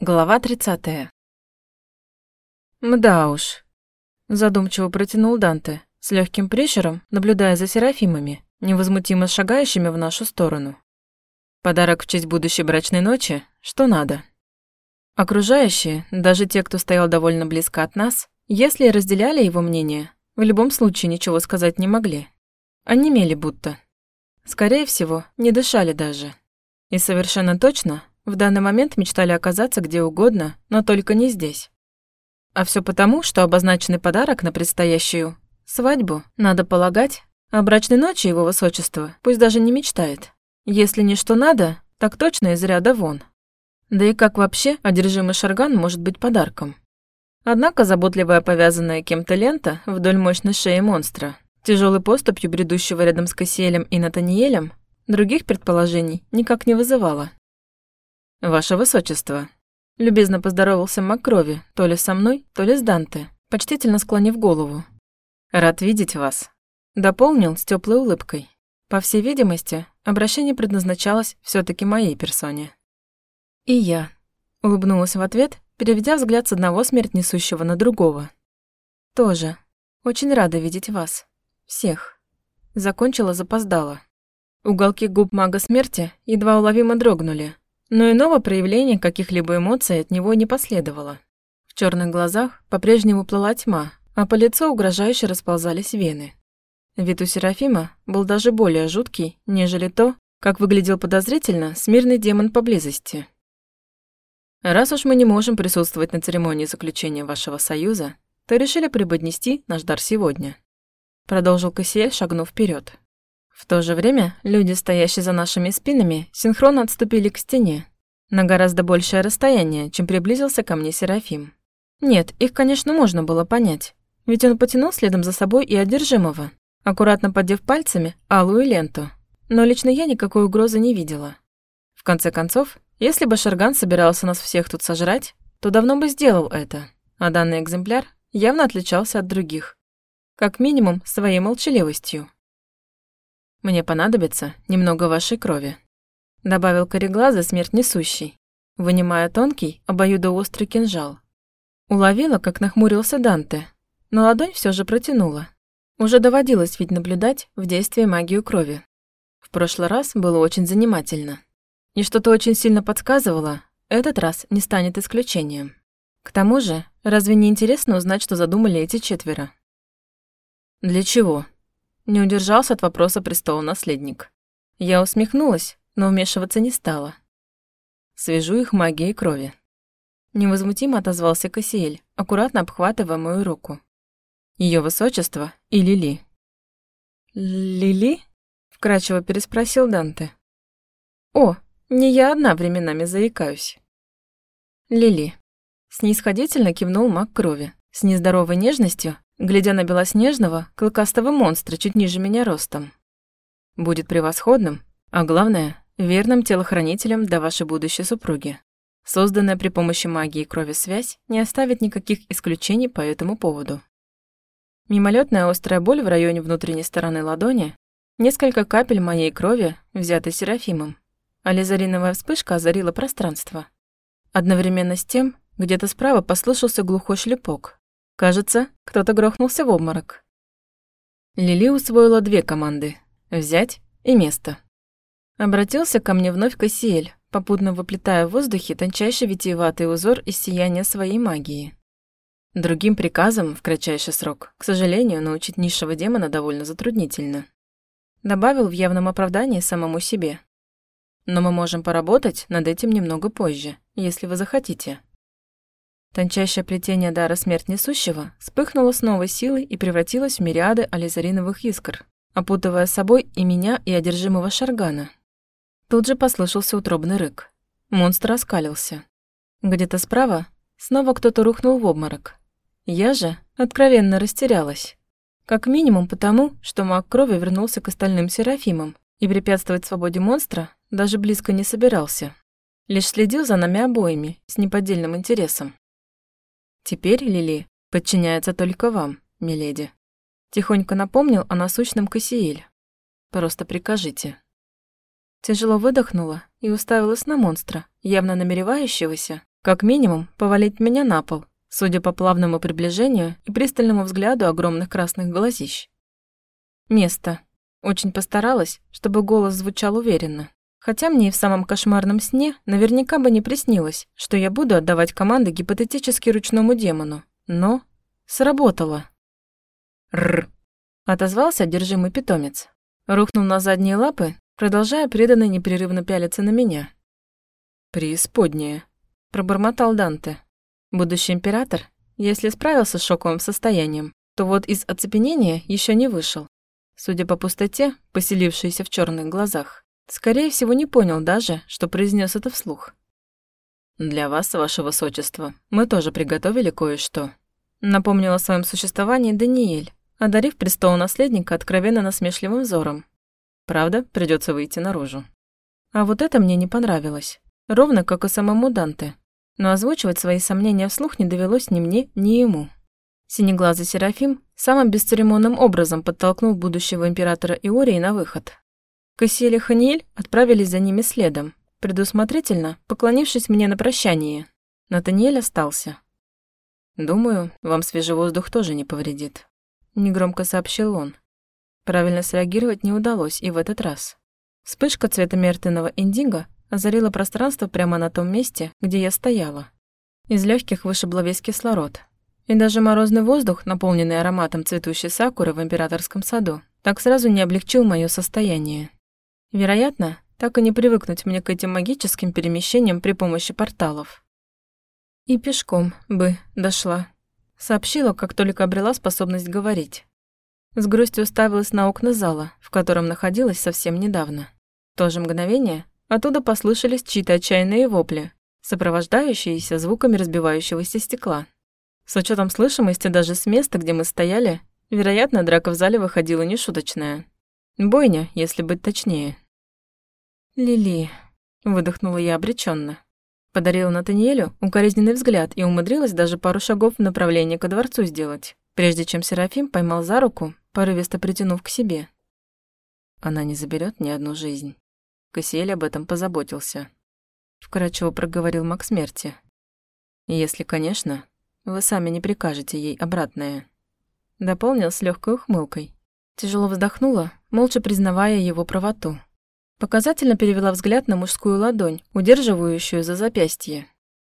Глава 30. «Мда уж», – задумчиво протянул Данте, с легким прищуром, наблюдая за серафимами, невозмутимо шагающими в нашу сторону. Подарок в честь будущей брачной ночи, что надо. Окружающие, даже те, кто стоял довольно близко от нас, если разделяли его мнение, в любом случае ничего сказать не могли. Они мели будто. Скорее всего, не дышали даже. И совершенно точно в данный момент мечтали оказаться где угодно, но только не здесь. А все потому, что обозначенный подарок на предстоящую свадьбу, надо полагать, о брачной ночи его высочества пусть даже не мечтает. Если не что надо, так точно из ряда вон. Да и как вообще одержимый шарган может быть подарком? Однако заботливая повязанная кем-то лента вдоль мощной шеи монстра, тяжелой поступью бредущего рядом с Кассиэлем и Натаниэлем, других предположений никак не вызывала. «Ваше высочество», — любезно поздоровался Маккрови, то ли со мной, то ли с Данте, почтительно склонив голову. «Рад видеть вас», — дополнил с теплой улыбкой. По всей видимости, обращение предназначалось все таки моей персоне. «И я», — улыбнулась в ответ, переведя взгляд с одного смерть несущего на другого. «Тоже. Очень рада видеть вас. Всех». Закончила запоздала. Уголки губ мага смерти едва уловимо дрогнули, но иного проявления каких-либо эмоций от него не последовало. В черных глазах по-прежнему плыла тьма, а по лицу угрожающе расползались вены. Вид у Серафима был даже более жуткий, нежели то, как выглядел подозрительно смирный демон поблизости. «Раз уж мы не можем присутствовать на церемонии заключения вашего союза, то решили преподнести наш дар сегодня», продолжил Кассиэль, шагнув вперед. В то же время люди, стоящие за нашими спинами, синхронно отступили к стене на гораздо большее расстояние, чем приблизился ко мне Серафим. Нет, их, конечно, можно было понять, ведь он потянул следом за собой и одержимого, аккуратно поддев пальцами алую ленту. Но лично я никакой угрозы не видела. В конце концов, если бы Шарган собирался нас всех тут сожрать, то давно бы сделал это, а данный экземпляр явно отличался от других. Как минимум, своей молчаливостью. Мне понадобится немного вашей крови», — добавил кореглаза смерть несущий, вынимая тонкий, обоюдоострый кинжал. Уловила, как нахмурился Данте, но ладонь все же протянула. Уже доводилось ведь наблюдать в действии магию крови. В прошлый раз было очень занимательно. И что-то очень сильно подсказывало, этот раз не станет исключением. К тому же, разве не интересно узнать, что задумали эти четверо? «Для чего?» Не удержался от вопроса престола наследник. Я усмехнулась, но вмешиваться не стала. Свяжу их магией крови. Невозмутимо отозвался Кассиэль, аккуратно обхватывая мою руку. Ее высочество и Лили. «Лили?» — вкрадчиво переспросил Данте. «О, не я одна временами заикаюсь». «Лили». Снисходительно кивнул маг крови, с нездоровой нежностью глядя на белоснежного, клыкастого монстра чуть ниже меня ростом. Будет превосходным, а главное, верным телохранителем для вашей будущей супруги. Созданная при помощи магии крови связь не оставит никаких исключений по этому поводу. Мимолетная острая боль в районе внутренней стороны ладони, несколько капель моей крови, взятой Серафимом, а вспышка озарила пространство. Одновременно с тем, где-то справа послышался глухой шлепок, Кажется, кто-то грохнулся в обморок. Лили усвоила две команды — взять и место. Обратился ко мне вновь Кассиэль, попутно выплетая в воздухе тончайший витиеватый узор из сияния своей магии. Другим приказом в кратчайший срок, к сожалению, научить низшего демона довольно затруднительно. Добавил в явном оправдании самому себе. Но мы можем поработать над этим немного позже, если вы захотите. Тончайшее плетение дара смерть несущего вспыхнуло с новой силой и превратилось в мириады ализариновых искр, опутывая собой и меня, и одержимого шаргана. Тут же послышался утробный рык. Монстр оскалился. Где-то справа снова кто-то рухнул в обморок. Я же откровенно растерялась. Как минимум потому, что маг крови вернулся к остальным серафимам и препятствовать свободе монстра даже близко не собирался. Лишь следил за нами обоими с неподдельным интересом. Теперь Лили подчиняется только вам, миледи. Тихонько напомнил о насущном Кассиэль. Просто прикажите. Тяжело выдохнула и уставилась на монстра, явно намеревающегося Как минимум, повалить меня на пол, судя по плавному приближению и пристальному взгляду огромных красных глазищ. Место. Очень постаралась, чтобы голос звучал уверенно. Хотя мне и в самом кошмарном сне наверняка бы не приснилось, что я буду отдавать команды гипотетически ручному демону. Но сработало. Рр. Отозвался одержимый питомец. Рухнул на задние лапы, продолжая преданно непрерывно пялиться на меня. «Преисподняя», — пробормотал Данте. Будущий император, если справился с шоковым состоянием, то вот из оцепенения еще не вышел. Судя по пустоте, поселившейся в черных глазах. Скорее всего, не понял даже, что произнес это вслух. «Для вас, ваше высочество, мы тоже приготовили кое-что», напомнил о своем существовании Даниэль, одарив престол наследника откровенно насмешливым взором. Правда, придется выйти наружу. А вот это мне не понравилось. Ровно как и самому Данте. Но озвучивать свои сомнения вслух не довелось ни мне, ни ему. Синеглазый Серафим самым бесцеремонным образом подтолкнул будущего императора Иории на выход. Кассиэль и Ханиэль отправились за ними следом, предусмотрительно поклонившись мне на прощание. Натаниэль остался. «Думаю, вам свежий воздух тоже не повредит», — негромко сообщил он. Правильно среагировать не удалось и в этот раз. Вспышка цвета мертвенного индиго озарила пространство прямо на том месте, где я стояла. Из легких вышибло весь кислород. И даже морозный воздух, наполненный ароматом цветущей сакуры в императорском саду, так сразу не облегчил мое состояние. Вероятно, так и не привыкнуть мне к этим магическим перемещениям при помощи порталов. И пешком бы дошла. Сообщила, как только обрела способность говорить. С грустью уставилась на окна зала, в котором находилась совсем недавно. В то же мгновение оттуда послышались чьи-то отчаянные вопли, сопровождающиеся звуками разбивающегося стекла. С учетом слышимости даже с места, где мы стояли, вероятно, драка в зале выходила нешуточная. Бойня, если быть точнее. «Лили», — выдохнула я обреченно. Подарила Натаниэлю укоризненный взгляд и умудрилась даже пару шагов в направлении ко дворцу сделать, прежде чем Серафим поймал за руку, порывисто притянув к себе. Она не заберет ни одну жизнь. Кассиэль об этом позаботился. Вкратчиво проговорил маг смерти. Если, конечно, вы сами не прикажете ей обратное. Дополнил с легкой ухмылкой. Тяжело вздохнула, молча признавая его правоту. Показательно перевела взгляд на мужскую ладонь, удерживающую за запястье.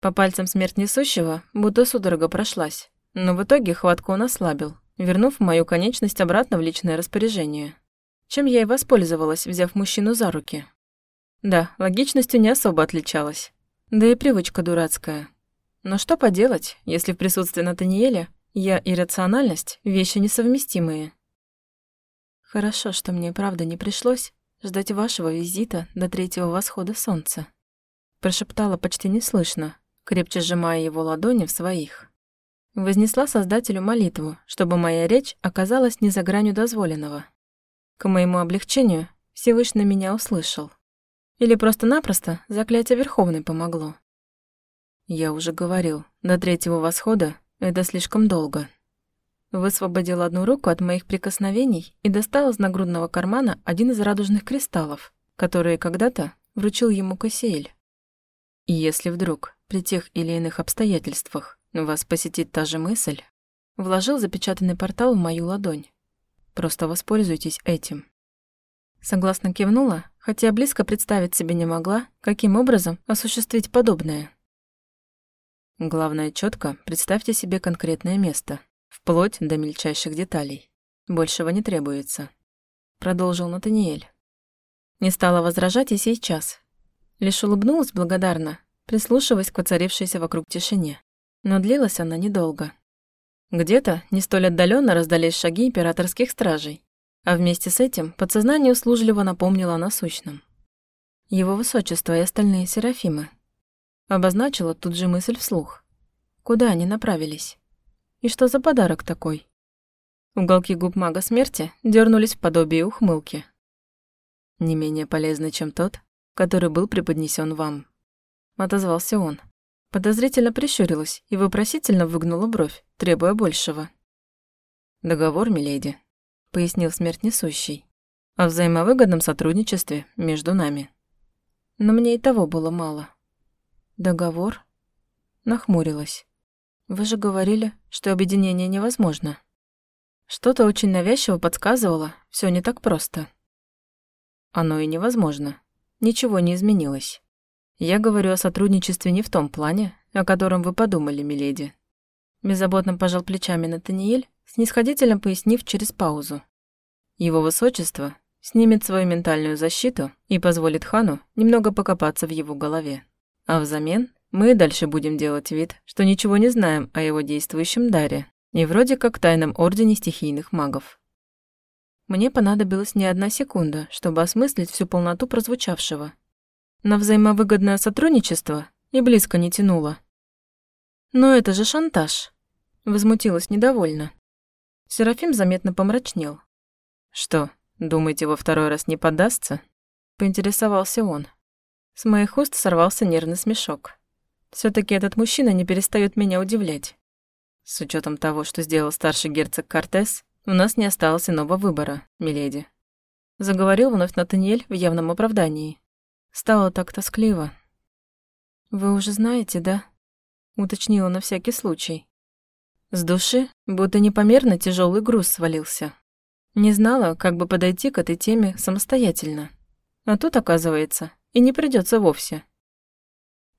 По пальцам смерть несущего будто судорога прошлась, но в итоге хватку он ослабил, вернув мою конечность обратно в личное распоряжение. Чем я и воспользовалась, взяв мужчину за руки. Да, логичностью не особо отличалась. Да и привычка дурацкая. Но что поделать, если в присутствии Натаниэля я и рациональность – вещи несовместимые. Хорошо, что мне правда не пришлось ждать вашего визита до третьего восхода солнца. Прошептала почти неслышно, крепче сжимая его ладони в своих. Вознесла Создателю молитву, чтобы моя речь оказалась не за гранью дозволенного. К моему облегчению Всевышний меня услышал. Или просто-напросто заклятие Верховной помогло. Я уже говорил, до третьего восхода это слишком долго. Высвободил одну руку от моих прикосновений и достал из нагрудного кармана один из радужных кристаллов, которые когда-то вручил ему Кассиэль. И если вдруг, при тех или иных обстоятельствах, вас посетит та же мысль, вложил запечатанный портал в мою ладонь. Просто воспользуйтесь этим. Согласно кивнула, хотя близко представить себе не могла, каким образом осуществить подобное. Главное, четко представьте себе конкретное место, вплоть до мельчайших деталей. Большего не требуется. Продолжил Натаниэль. Не стала возражать и сейчас. Лишь улыбнулась благодарно, прислушиваясь к воцарившейся вокруг тишине. Но длилась она недолго. Где-то не столь отдаленно раздались шаги императорских стражей, а вместе с этим подсознание услужливо напомнило о насущном. Его высочество и остальные серафимы. Обозначила тут же мысль вслух. Куда они направились? И что за подарок такой? Уголки губ мага смерти дернулись в подобие ухмылки. Не менее полезный, чем тот, который был преподнесен вам. Отозвался он. Подозрительно прищурилась и вопросительно выгнула бровь, требуя большего. «Договор, миледи», — пояснил смерть несущий, «о взаимовыгодном сотрудничестве между нами». Но мне и того было мало. «Договор?» нахмурилась. «Вы же говорили, что объединение невозможно». Что-то очень навязчиво подсказывало, все не так просто. Оно и невозможно. Ничего не изменилось. Я говорю о сотрудничестве не в том плане, о котором вы подумали, миледи. Беззаботно пожал плечами Натаниэль, снисходительно пояснив через паузу. Его высочество снимет свою ментальную защиту и позволит хану немного покопаться в его голове. А взамен мы дальше будем делать вид, что ничего не знаем о его действующем даре и вроде как тайном ордене стихийных магов. Мне понадобилась не одна секунда, чтобы осмыслить всю полноту прозвучавшего. На взаимовыгодное сотрудничество и близко не тянуло. «Но это же шантаж», — возмутилась недовольно. Серафим заметно помрачнел. «Что, думаете, во второй раз не подастся?» — поинтересовался он. С моих уст сорвался нервный смешок. Все таки этот мужчина не перестает меня удивлять. С учетом того, что сделал старший герцог Кортес, у нас не осталось иного выбора, миледи. Заговорил вновь Натаниэль в явном оправдании. Стало так тоскливо. «Вы уже знаете, да?» Уточнила на всякий случай. С души будто непомерно тяжелый груз свалился. Не знала, как бы подойти к этой теме самостоятельно. А тут, оказывается, и не придется вовсе.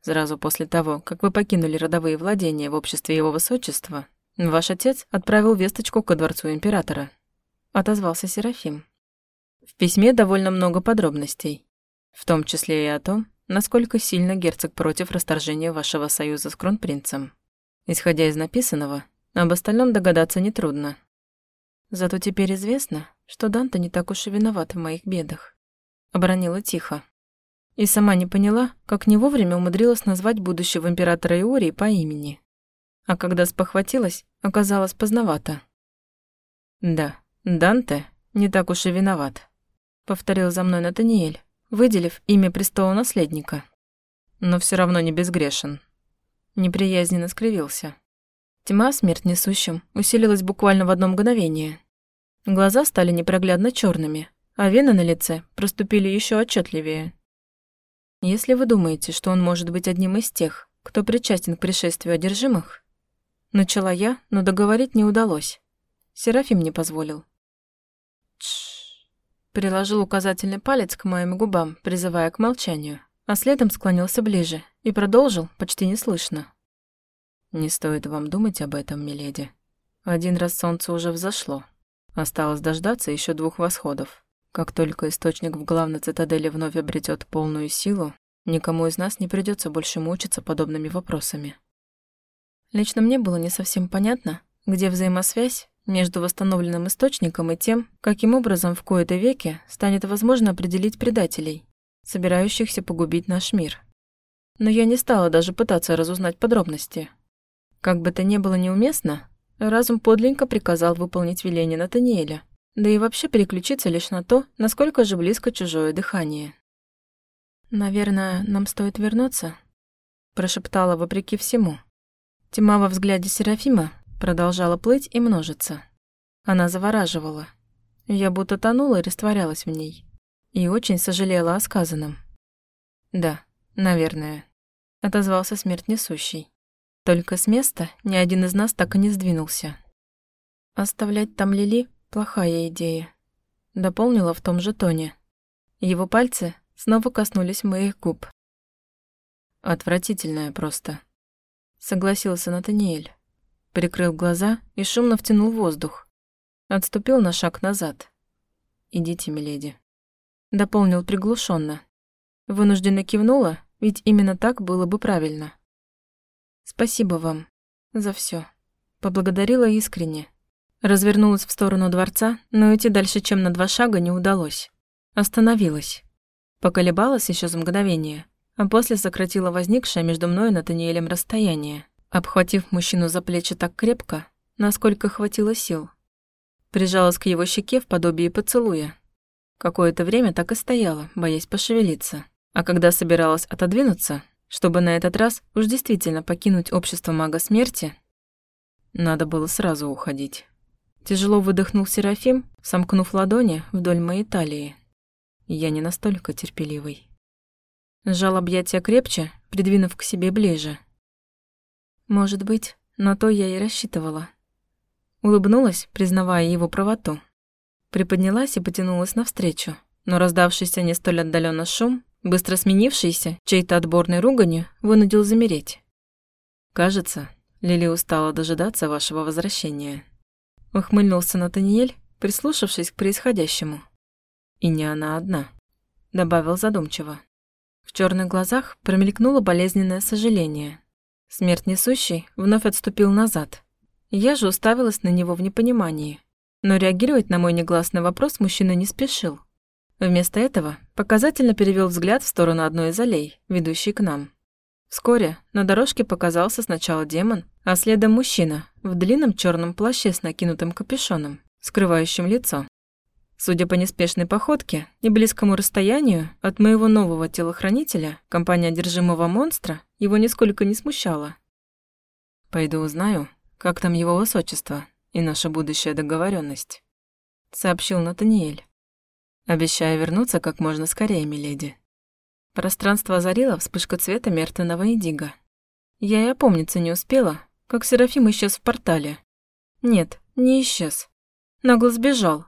Сразу после того, как вы покинули родовые владения в обществе его высочества, ваш отец отправил весточку ко дворцу императора. Отозвался Серафим. В письме довольно много подробностей, в том числе и о том, насколько сильно герцог против расторжения вашего союза с кронпринцем. Исходя из написанного, об остальном догадаться нетрудно. Зато теперь известно, что Данта не так уж и виноват в моих бедах. Оборонила тихо. И сама не поняла, как не вовремя умудрилась назвать будущего императора Иории по имени. А когда спохватилась, оказалось поздновато. «Да, Данте не так уж и виноват», — повторил за мной Натаниэль, выделив имя престола наследника. «Но все равно не безгрешен». Неприязненно скривился. Тьма, смерть несущим, усилилась буквально в одно мгновение. Глаза стали непроглядно черными, а вены на лице проступили еще отчетливее. Если вы думаете, что он может быть одним из тех, кто причастен к пришествию одержимых, начала я, но договорить не удалось. Серафим не позволил. Тш. Приложил указательный палец к моим губам, призывая к молчанию, а следом склонился ближе и продолжил почти неслышно. «Не стоит вам думать об этом, миледи. Один раз солнце уже взошло. Осталось дождаться еще двух восходов. Как только источник в главной цитадели вновь обретет полную силу, никому из нас не придется больше мучиться подобными вопросами. Лично мне было не совсем понятно, где взаимосвязь между восстановленным источником и тем, каким образом в кои-то веке станет возможно определить предателей, собирающихся погубить наш мир. Но я не стала даже пытаться разузнать подробности. Как бы то ни было неуместно, разум подленько приказал выполнить веление Натаниэля – да и вообще переключиться лишь на то, насколько же близко чужое дыхание. «Наверное, нам стоит вернуться?» Прошептала вопреки всему. Тьма во взгляде Серафима продолжала плыть и множиться. Она завораживала. Я будто тонула и растворялась в ней. И очень сожалела о сказанном. «Да, наверное», — отозвался смерть несущий. Только с места ни один из нас так и не сдвинулся. Оставлять там Лили Плохая идея. Дополнила в том же тоне. Его пальцы снова коснулись моих губ. Отвратительная просто. Согласился Натаниэль. Прикрыл глаза и шумно втянул воздух. Отступил на шаг назад. «Идите, миледи». Дополнил приглушенно. Вынужденно кивнула, ведь именно так было бы правильно. «Спасибо вам за все. Поблагодарила искренне. Развернулась в сторону дворца, но идти дальше, чем на два шага, не удалось. Остановилась. Поколебалась еще за мгновение, а после сократила возникшее между мной и Натаниэлем расстояние, обхватив мужчину за плечи так крепко, насколько хватило сил. Прижалась к его щеке в подобии поцелуя. Какое-то время так и стояла, боясь пошевелиться. А когда собиралась отодвинуться, чтобы на этот раз уж действительно покинуть общество мага смерти, надо было сразу уходить. Тяжело выдохнул Серафим, сомкнув ладони вдоль моей талии. Я не настолько терпеливый. Сжал объятия крепче, придвинув к себе ближе. Может быть, на то я и рассчитывала. Улыбнулась, признавая его правоту. Приподнялась и потянулась навстречу, но раздавшийся не столь отдаленно шум, быстро сменившийся чьей-то отборной руганью, вынудил замереть. «Кажется, Лили устала дожидаться вашего возвращения», — ухмыльнулся Натаниэль, прислушавшись к происходящему. «И не она одна», — добавил задумчиво. В черных глазах промелькнуло болезненное сожаление. Смерть несущий вновь отступил назад. Я же уставилась на него в непонимании. Но реагировать на мой негласный вопрос мужчина не спешил. Вместо этого показательно перевел взгляд в сторону одной из аллей, ведущей к нам. Вскоре на дорожке показался сначала демон, а следом мужчина в длинном черном плаще с накинутым капюшоном, скрывающим лицо. Судя по неспешной походке и близкому расстоянию от моего нового телохранителя, компания одержимого монстра его нисколько не смущала. «Пойду узнаю, как там его высочество и наша будущая договоренность, сообщил Натаниэль. «Обещаю вернуться как можно скорее, миледи». Пространство озарило вспышка цвета мертвенного индиго. Я и опомниться не успела, как Серафим исчез в портале. Нет, не исчез. Нагло сбежал,